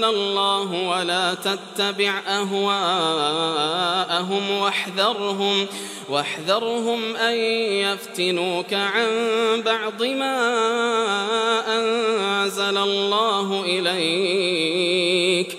أنزل الله ولا تتبع أهواءهم واحذرهم واحذرهم أن يفتنوك عن بعض ما أنزل الله إليك.